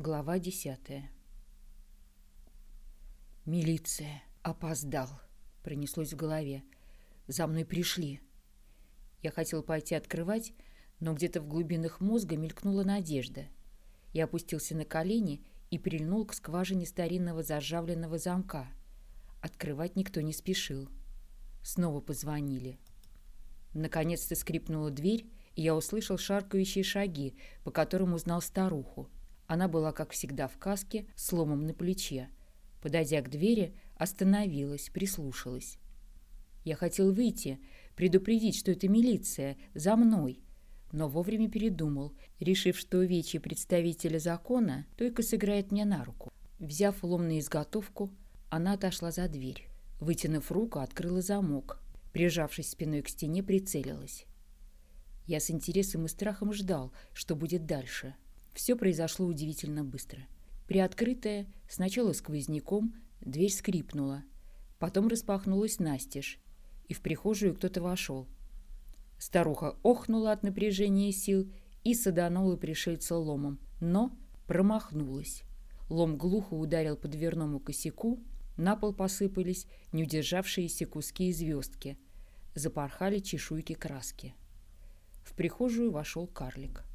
Глава десятая. «Милиция! Опоздал!» — пронеслось в голове. «За мной пришли!» Я хотел пойти открывать, но где-то в глубинах мозга мелькнула надежда. Я опустился на колени и прильнул к скважине старинного заржавленного замка. Открывать никто не спешил. Снова позвонили. Наконец-то скрипнула дверь, и я услышал шаркающие шаги, по которым узнал старуху. Она была, как всегда, в каске, с ломом на плече. Подойдя к двери, остановилась, прислушалась. Я хотел выйти, предупредить, что это милиция, за мной, но вовремя передумал, решив, что увечье представителя закона только сыграет мне на руку. Взяв лом на изготовку, она отошла за дверь. Вытянув руку, открыла замок. Прижавшись спиной к стене, прицелилась. Я с интересом и страхом ждал, что будет дальше. Все произошло удивительно быстро. Приоткрытая, сначала сквозняком, дверь скрипнула. Потом распахнулась настежь, и в прихожую кто-то вошел. Старуха охнула от напряжения сил и саданула пришельца ломом, но промахнулась. Лом глухо ударил по дверному косяку, на пол посыпались неудержавшиеся куски и звездки. Запорхали чешуйки краски. В прихожую вошел карлик.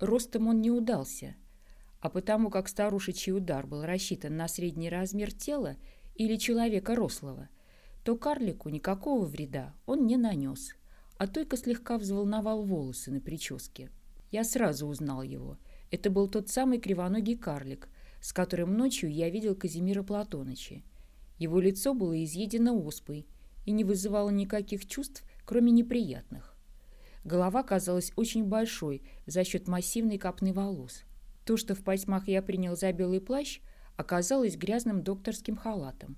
Ростом он не удался, а потому как старушечий удар был рассчитан на средний размер тела или человека рослого, то карлику никакого вреда он не нанес, а только слегка взволновал волосы на прическе. Я сразу узнал его. Это был тот самый кривоногий карлик, с которым ночью я видел Казимира Платоныча. Его лицо было изъедено оспой и не вызывало никаких чувств, кроме неприятных. Голова казалась очень большой за счет массивной копны волос. То, что в потьмах я принял за белый плащ, оказалось грязным докторским халатом.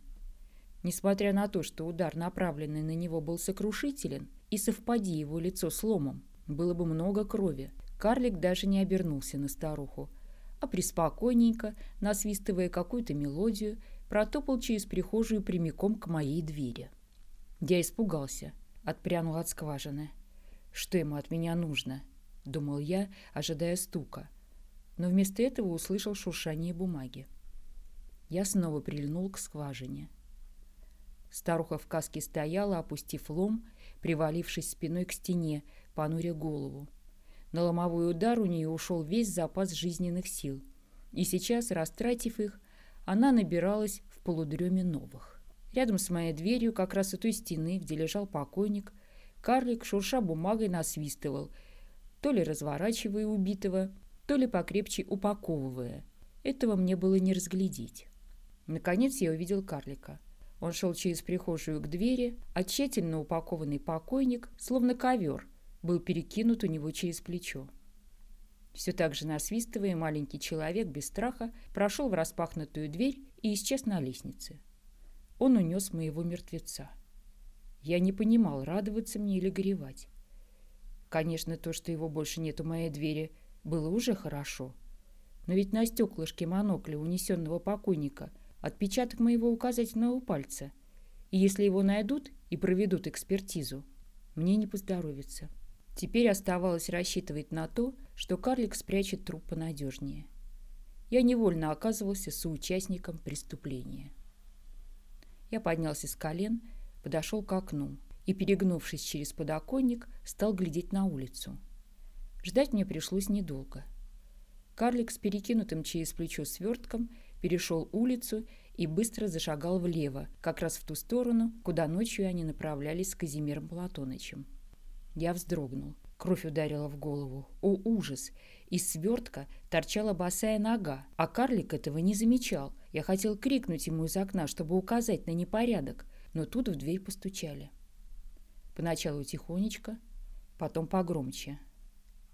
Несмотря на то, что удар, направленный на него, был сокрушителен, и совпади его лицо с ломом, было бы много крови, карлик даже не обернулся на старуху, а приспокойненько, насвистывая какую-то мелодию, протопал через прихожую прямиком к моей двери. Я испугался, отпрянул от скважины. Что ему от меня нужно? Думал я, ожидая стука. Но вместо этого услышал шуршание бумаги. Я снова прильнул к скважине. Старуха в каске стояла, опустив лом, привалившись спиной к стене, понуря голову. На ломовой удар у нее ушел весь запас жизненных сил. И сейчас, растратив их, она набиралась в полудреме новых. Рядом с моей дверью, как раз у той стены, где лежал покойник, Карлик, шурша бумагой, насвистывал, то ли разворачивая убитого, то ли покрепче упаковывая. Этого мне было не разглядеть. Наконец я увидел карлика. Он шел через прихожую к двери, а тщательно упакованный покойник, словно ковер, был перекинут у него через плечо. Все так же насвистывая, маленький человек без страха прошел в распахнутую дверь и исчез на лестнице. Он унес моего мертвеца. Я не понимал, радоваться мне или горевать. Конечно, то, что его больше нет у моей двери, было уже хорошо. Но ведь на стеклышке монокля унесенного покойника отпечаток моего указательного пальца. И если его найдут и проведут экспертизу, мне не поздоровится. Теперь оставалось рассчитывать на то, что карлик спрячет труп понадежнее. Я невольно оказывался соучастником преступления. Я поднялся с колен подошел к окну и, перегнувшись через подоконник, стал глядеть на улицу. Ждать мне пришлось недолго. Карлик с перекинутым через плечо свертком перешел улицу и быстро зашагал влево, как раз в ту сторону, куда ночью они направлялись с Казимиром Платонычем. Я вздрогнул. Кровь ударила в голову. О, ужас! Из свертка торчала босая нога, а карлик этого не замечал. Я хотел крикнуть ему из окна, чтобы указать на непорядок, но тут в дверь постучали. Поначалу тихонечко, потом погромче.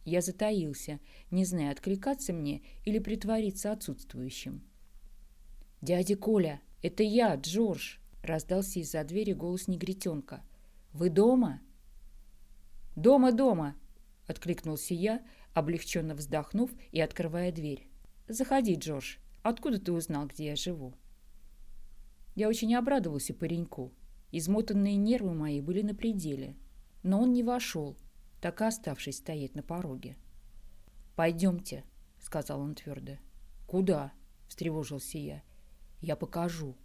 Я затаился, не зная, откликаться мне или притвориться отсутствующим. «Дядя Коля, это я, Джордж!» — раздался из-за двери голос негритенка. «Вы дома?» «Дома, дома!» — откликнулся я, облегченно вздохнув и открывая дверь. «Заходи, Джордж. Откуда ты узнал, где я живу?» Я очень обрадовался пареньку. Измотанные нервы мои были на пределе. Но он не вошел, так и оставшись стоять на пороге. «Пойдемте», — сказал он твердо. «Куда?» — встревожился я. «Я покажу».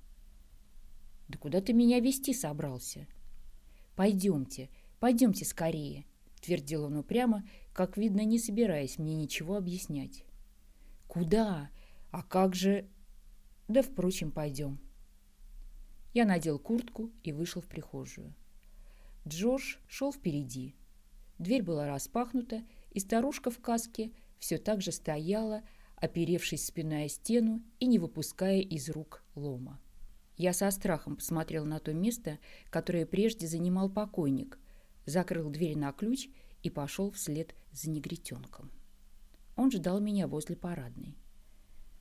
«Да куда ты меня вести собрался?» «Пойдемте, пойдемте скорее», — твердил он упрямо, как видно, не собираясь мне ничего объяснять. «Куда? А как же...» «Да, впрочем, пойдем». Я надел куртку и вышел в прихожую. Джордж шел впереди. Дверь была распахнута, и старушка в каске все так же стояла, оперевшись спиной о стену и не выпуская из рук лома. Я со страхом посмотрел на то место, которое прежде занимал покойник, закрыл дверь на ключ и пошел вслед за негритенком. Он ждал меня возле парадной.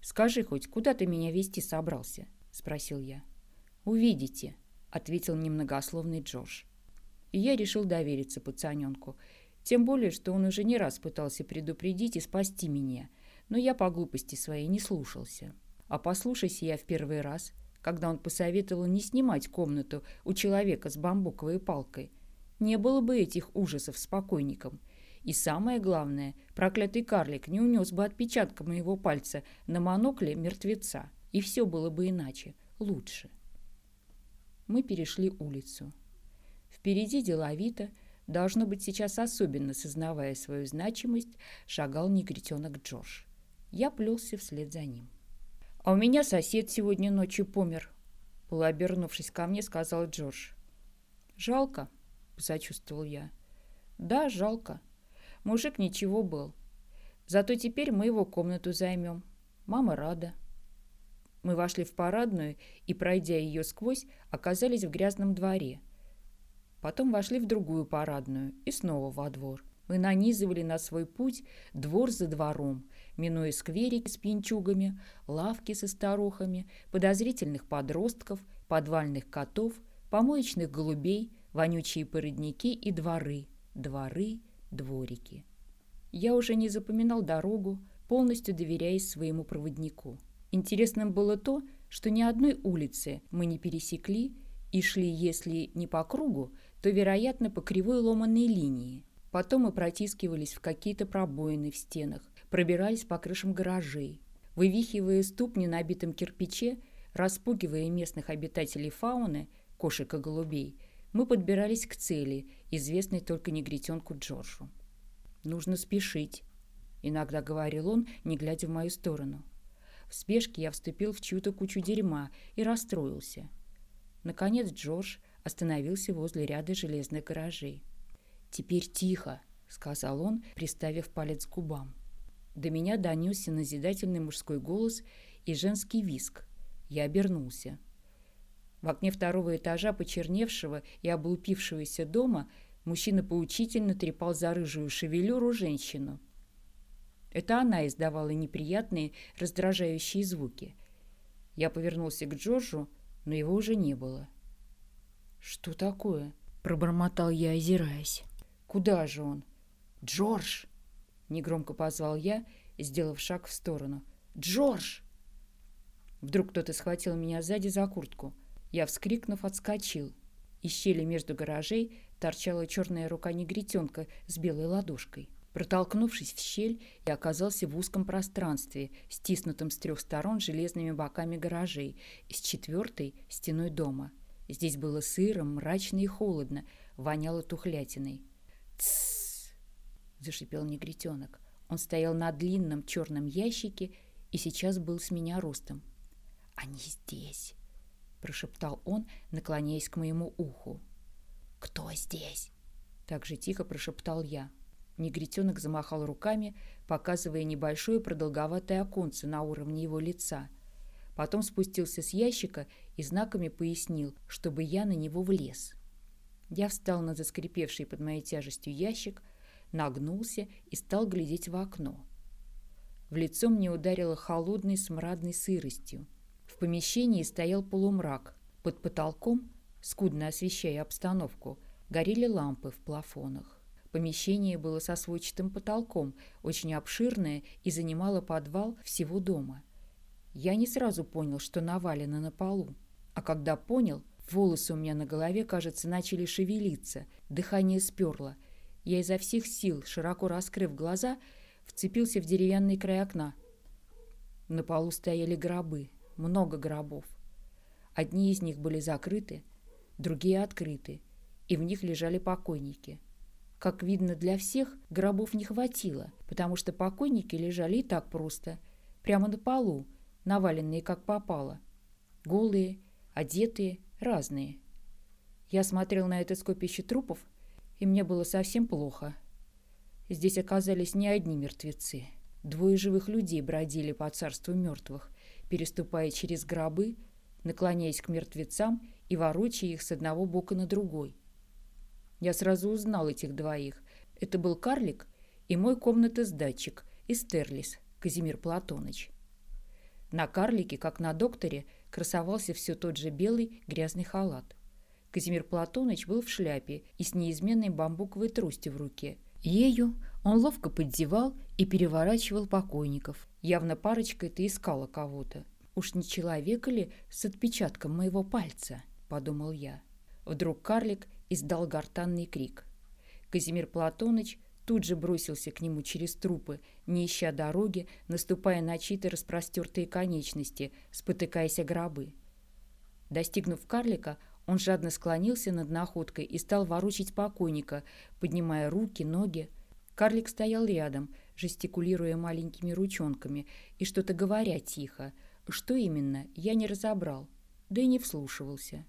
«Скажи хоть, куда ты меня вести собрался?» — спросил я. «Увидите», — ответил немногословный Джордж. И я решил довериться пацаненку, тем более, что он уже не раз пытался предупредить и спасти меня, но я по глупости своей не слушался. А послушайся я в первый раз, когда он посоветовал не снимать комнату у человека с бамбуковой палкой, не было бы этих ужасов с покойником. И самое главное, проклятый карлик не унес бы отпечатка моего пальца на монокле мертвеца. И все было бы иначе, лучше. Мы перешли улицу. Впереди деловито, должно быть сейчас особенно сознавая свою значимость, шагал негритенок Джош. Я плелся вслед за ним. «А у меня сосед сегодня ночью помер», — полуобернувшись ко мне, сказал Джордж. «Жалко», — посочувствовал я. «Да, жалко. Мужик ничего был. Зато теперь мы его комнату займем. Мама рада». Мы вошли в парадную и, пройдя ее сквозь, оказались в грязном дворе — Потом вошли в другую парадную и снова во двор. Мы нанизывали на свой путь двор за двором, минуя скверики с пьянчугами, лавки со старухами, подозрительных подростков, подвальных котов, помоечных голубей, вонючие породники и дворы, дворы, дворики. Я уже не запоминал дорогу, полностью доверяясь своему проводнику. Интересным было то, что ни одной улицы мы не пересекли и шли, если не по кругу, то, вероятно, по кривой ломаной линии. Потом мы протискивались в какие-то пробоины в стенах, пробирались по крышам гаражей. Вывихивая ступни на обитом кирпиче, распугивая местных обитателей фауны, кошек и голубей, мы подбирались к цели, известной только негритенку Джорджу. «Нужно спешить», — иногда говорил он, не глядя в мою сторону. В спешке я вступил в чью-то кучу дерьма и расстроился. Наконец Джордж остановился возле ряда железных гаражей. «Теперь тихо», — сказал он, приставив палец к губам. До меня донесся назидательный мужской голос и женский виск. Я обернулся. В окне второго этажа почерневшего и облупившегося дома мужчина поучительно трепал за рыжую шевелюру женщину. Это она издавала неприятные, раздражающие звуки. Я повернулся к Джорджу, но его уже не было. «Что такое?» — пробормотал я, озираясь. «Куда же он?» «Джордж!» — негромко позвал я, сделав шаг в сторону. «Джордж!» Вдруг кто-то схватил меня сзади за куртку. Я, вскрикнув, отскочил. Из щели между гаражей торчала черная рука негритенка с белой ладошкой. Протолкнувшись в щель, я оказался в узком пространстве, стиснутом с трех сторон железными боками гаражей, с четвертой — стеной дома — Здесь было сыро, мрачно и холодно, воняло тухлятиной. «Тссс!» — зашипел негритенок. Он стоял на длинном черном ящике и сейчас был с меня ростом. «Они здесь!» — прошептал он, наклоняясь к моему уху. «Кто здесь?» — так же тихо прошептал я. Негритенок замахал руками, показывая небольшое продолговатое оконце на уровне его лица — Потом спустился с ящика и знаками пояснил, чтобы я на него влез. Я встал на заскрипевший под моей тяжестью ящик, нагнулся и стал глядеть в окно. В лицо мне ударило холодной смрадной сыростью. В помещении стоял полумрак. Под потолком, скудно освещая обстановку, горели лампы в плафонах. Помещение было со сводчатым потолком, очень обширное и занимало подвал всего дома – я не сразу понял, что навалено на полу. А когда понял, волосы у меня на голове, кажется, начали шевелиться, дыхание сперло. Я изо всех сил, широко раскрыв глаза, вцепился в деревянный край окна. На полу стояли гробы, много гробов. Одни из них были закрыты, другие открыты, и в них лежали покойники. Как видно, для всех гробов не хватило, потому что покойники лежали и так просто, прямо на полу, наваленные как попало. Голые, одетые, разные. Я смотрел на это скопище трупов, и мне было совсем плохо. Здесь оказались не одни мертвецы. Двое живых людей бродили по царству мертвых, переступая через гробы, наклоняясь к мертвецам и ворочая их с одного бока на другой. Я сразу узнал этих двоих. Это был карлик и мой комната-сдатчик из Терлис, Казимир Платоныч. На карлике, как на докторе, красовался все тот же белый грязный халат. Казимир Платоныч был в шляпе и с неизменной бамбуковой тростью в руке. Ею он ловко поддевал и переворачивал покойников. Явно парочка-то искала кого-то. «Уж не человека ли с отпечатком моего пальца?» – подумал я. Вдруг карлик издал гортанный крик. Казимир Платоныч тут же бросился к нему через трупы, не ища дороги, наступая на чьи-то распростертые конечности, спотыкаясь о гробы. Достигнув карлика, он жадно склонился над находкой и стал ворочить покойника, поднимая руки, ноги. Карлик стоял рядом, жестикулируя маленькими ручонками и что-то говоря тихо. Что именно, я не разобрал, да и не вслушивался.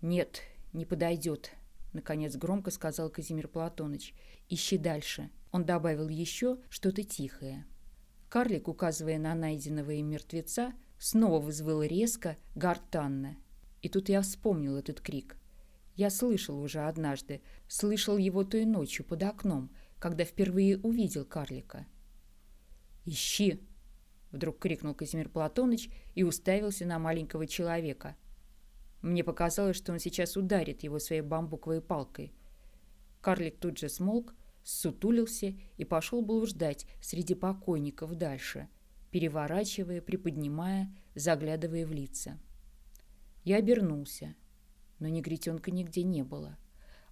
«Нет, не подойдет», — наконец громко сказал Казимир Платоныч. «Ищи дальше». Он добавил еще что-то тихое. Карлик, указывая на найденного им мертвеца, снова вызвал резко, гортанно. И тут я вспомнил этот крик. Я слышал уже однажды, слышал его той ночью под окном, когда впервые увидел карлика. «Ищи!» — вдруг крикнул Казимир Платоныч и уставился на маленького человека. Мне показалось, что он сейчас ударит его своей бамбуковой палкой. Карлик тут же смолк, сутулился и пошел блуждать среди покойников дальше, переворачивая, приподнимая, заглядывая в лица. Я обернулся, но негритенка нигде не было.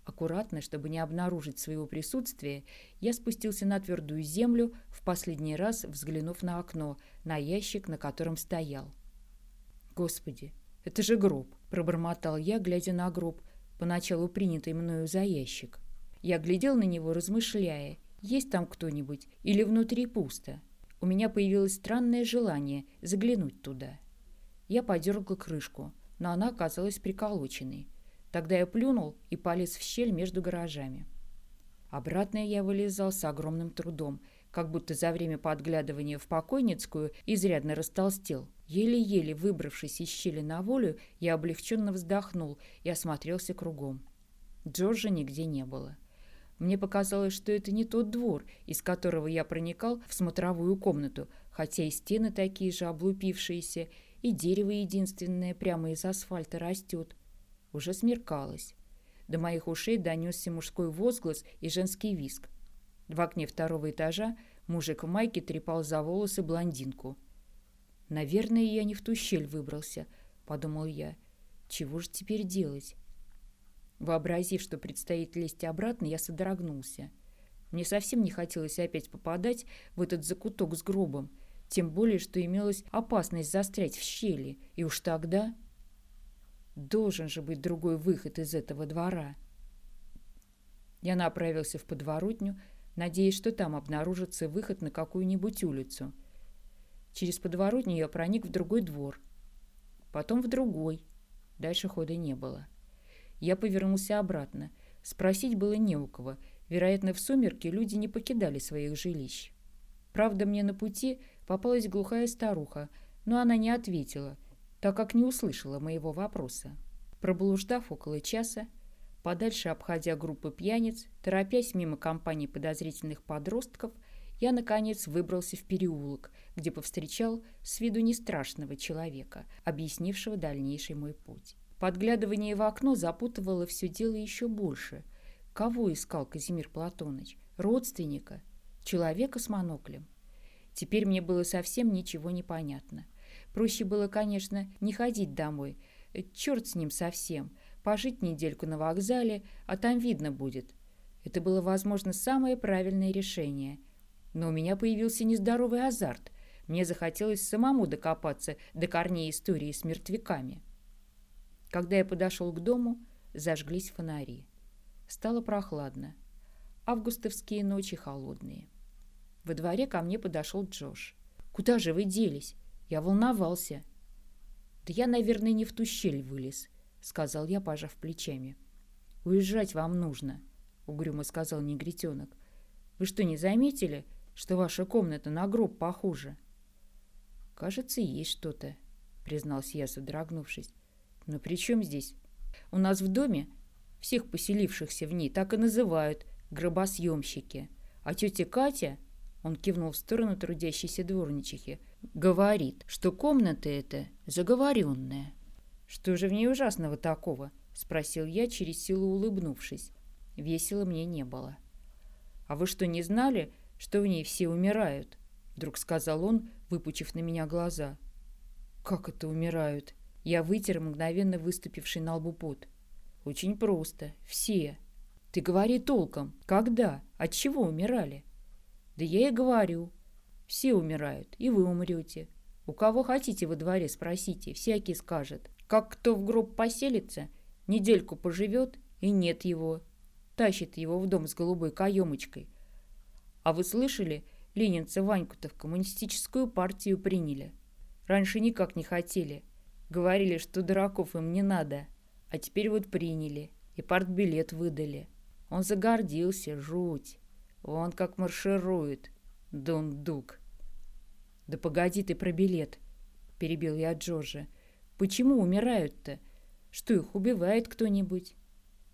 Аккуратно, чтобы не обнаружить своего присутствия, я спустился на твердую землю, в последний раз взглянув на окно, на ящик, на котором стоял. «Господи, это же гроб!» – пробормотал я, глядя на гроб, поначалу принятый мною за ящик. Я глядел на него, размышляя, есть там кто-нибудь или внутри пусто. У меня появилось странное желание заглянуть туда. Я подергал крышку – но она оказалась приколоченной. Тогда я плюнул и полез в щель между гаражами. Обратно я вылезал с огромным трудом, как будто за время подглядывания в покойницкую изрядно растолстел. Еле-еле выбравшись из щели на волю, я облегченно вздохнул и осмотрелся кругом. Джорджа нигде не было. Мне показалось, что это не тот двор, из которого я проникал в смотровую комнату, хотя и стены такие же облупившиеся, и дерево единственное прямо из асфальта растет. Уже смеркалось. До моих ушей донесся мужской возглас и женский виск. В окне второго этажа мужик в майке трепал за волосы блондинку. «Наверное, я не в ту щель выбрался», — подумал я. «Чего же теперь делать?» Вообразив, что предстоит лезть обратно, я содрогнулся. Мне совсем не хотелось опять попадать в этот закуток с гробом — тем более, что имелась опасность застрять в щели, и уж тогда... Должен же быть другой выход из этого двора. Я направился в подворотню, надеясь, что там обнаружится выход на какую-нибудь улицу. Через подворотню я проник в другой двор. Потом в другой. Дальше хода не было. Я повернулся обратно. Спросить было не у кого. Вероятно, в сумерки люди не покидали своих жилищ. Правда, мне на пути попалась глухая старуха, но она не ответила, так как не услышала моего вопроса. Проблуждав около часа, подальше обходя группы пьяниц, торопясь мимо компании подозрительных подростков, я, наконец, выбрался в переулок, где повстречал с виду не страшного человека, объяснившего дальнейший мой путь. Подглядывание в окно запутывало все дело еще больше. Кого искал Казимир Платоныч? Родственника? Человека с моноклем? Теперь мне было совсем ничего не понятно. Проще было, конечно, не ходить домой. Черт с ним совсем. Пожить недельку на вокзале, а там видно будет. Это было, возможно, самое правильное решение. Но у меня появился нездоровый азарт. Мне захотелось самому докопаться до корней истории с мертвяками. Когда я подошел к дому, зажглись фонари. Стало прохладно. Августовские ночи холодные. Во дворе ко мне подошел Джош. «Куда же вы делись? Я волновался». «Да я, наверное, не в ту щель вылез», — сказал я, пожав плечами. «Уезжать вам нужно», — угрюмо сказал негритенок. «Вы что, не заметили, что ваша комната на гроб похожа?» «Кажется, есть что-то», — признался я, содрогнувшись. «Но при чем здесь? У нас в доме всех поселившихся в ней так и называют гробосъемщики. А тетя Катя, он кивнул в сторону трудящейся дворничихи, говорит, что комната эта заговоренная. Что же в ней ужасного такого? Спросил я, через силу улыбнувшись. Весело мне не было. А вы что, не знали, что в ней все умирают? Вдруг сказал он, выпучив на меня глаза. Как это умирают? Я вытер мгновенно выступивший на лбу пот. Очень просто. Все. Ты говори толком. Когда? От чего умирали? Да я и говорю. Все умирают, и вы умрете. У кого хотите во дворе, спросите, всякий скажет. Как кто в гроб поселится, недельку поживет, и нет его. Тащит его в дом с голубой каемочкой. А вы слышали, ленинцы Ваньку-то в коммунистическую партию приняли. Раньше никак не хотели. Говорили, что дураков им не надо. А теперь вот приняли и партбилет выдали. Он загордился, жуть. Он как марширует, дундук. «Да погоди ты про билет», — перебил я Джорджа. «Почему умирают-то? Что их убивает кто-нибудь?»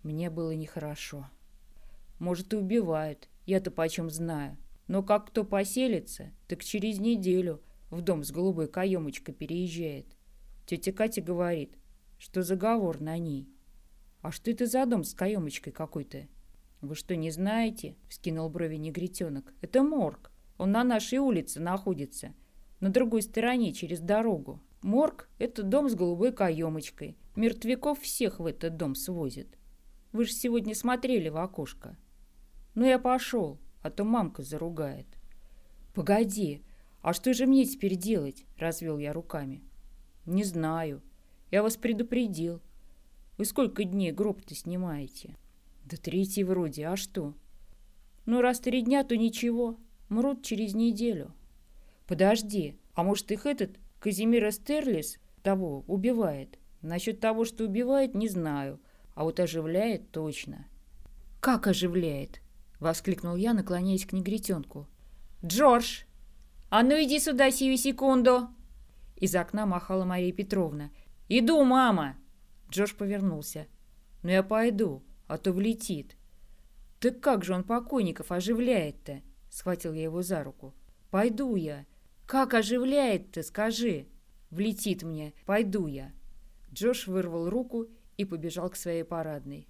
Мне было нехорошо. «Может, и убивают, я-то почем знаю. Но как кто поселится, так через неделю в дом с голубой каемочкой переезжает. Тетя Катя говорит, что заговор на ней. А что это за дом с каемочкой какой-то? Вы что, не знаете? Вскинул брови негритенок. Это морг. Он на нашей улице находится. На другой стороне, через дорогу. Морг — это дом с голубой каемочкой. Мертвяков всех в этот дом свозят. Вы же сегодня смотрели в окошко. Ну, я пошел, а то мамка заругает. Погоди, а что же мне теперь делать? Развел я руками. Не знаю. Я вас предупредил. Вы сколько дней гроб-то снимаете? Да третий вроде, а что? Ну, раз три дня, то ничего. Мрут через неделю. Подожди, а может их этот Казимир Стерлис того убивает? Насчет того, что убивает, не знаю. А вот оживляет точно. Как оживляет? Воскликнул я, наклоняясь к негритенку. Джордж! А ну иди сюда сию секунду! Из окна махала Мария Петровна. «Иду, мама!» Джош повернулся. «Ну я пойду, а то влетит». «Так как же он покойников оживляет-то?» Схватил я его за руку. «Пойду я». «Как оживляет-то, скажи?» «Влетит мне. Пойду я». Джош вырвал руку и побежал к своей парадной.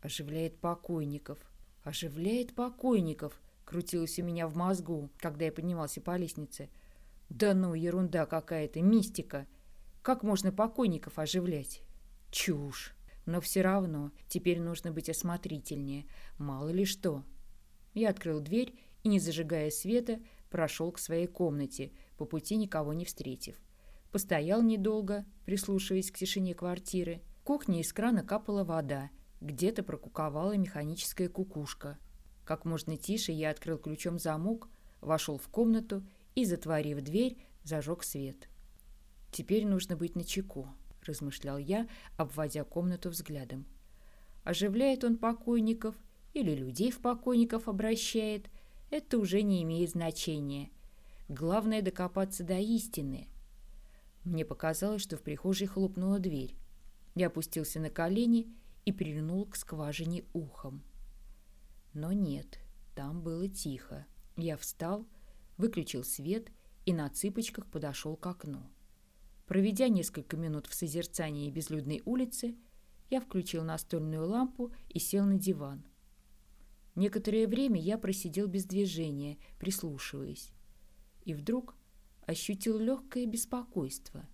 «Оживляет покойников. Оживляет покойников», крутилось у меня в мозгу, когда я поднимался по лестнице. «Да ну, ерунда какая-то, мистика. Как можно покойников оживлять? Чушь. Но все равно теперь нужно быть осмотрительнее. Мало ли что. Я открыл дверь и, не зажигая света, прошел к своей комнате, по пути никого не встретив. Постоял недолго, прислушиваясь к тишине квартиры. В кухне из крана капала вода. Где-то прокуковала механическая кукушка. Как можно тише я открыл ключом замок, вошел в комнату и, затворив дверь, зажег свет. «Теперь нужно быть начеку», — размышлял я, обводя комнату взглядом. Оживляет он покойников или людей в покойников обращает, это уже не имеет значения. Главное докопаться до истины. Мне показалось, что в прихожей хлопнула дверь. Я опустился на колени и прильнул к скважине ухом. Но нет, там было тихо. Я встал, выключил свет и на цыпочках подошел к окну. Проведя несколько минут в созерцании безлюдной улицы, я включил настольную лампу и сел на диван. Некоторое время я просидел без движения, прислушиваясь. И вдруг ощутил легкое беспокойство.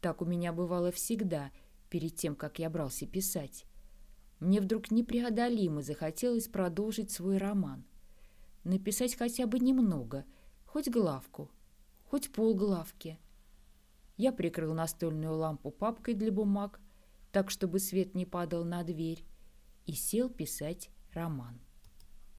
Так у меня бывало всегда, перед тем, как я брался писать. Мне вдруг непреодолимо захотелось продолжить свой роман. Написать хотя бы немного, хоть главку — хоть полглавки. Я прикрыл настольную лампу папкой для бумаг, так, чтобы свет не падал на дверь, и сел писать роман.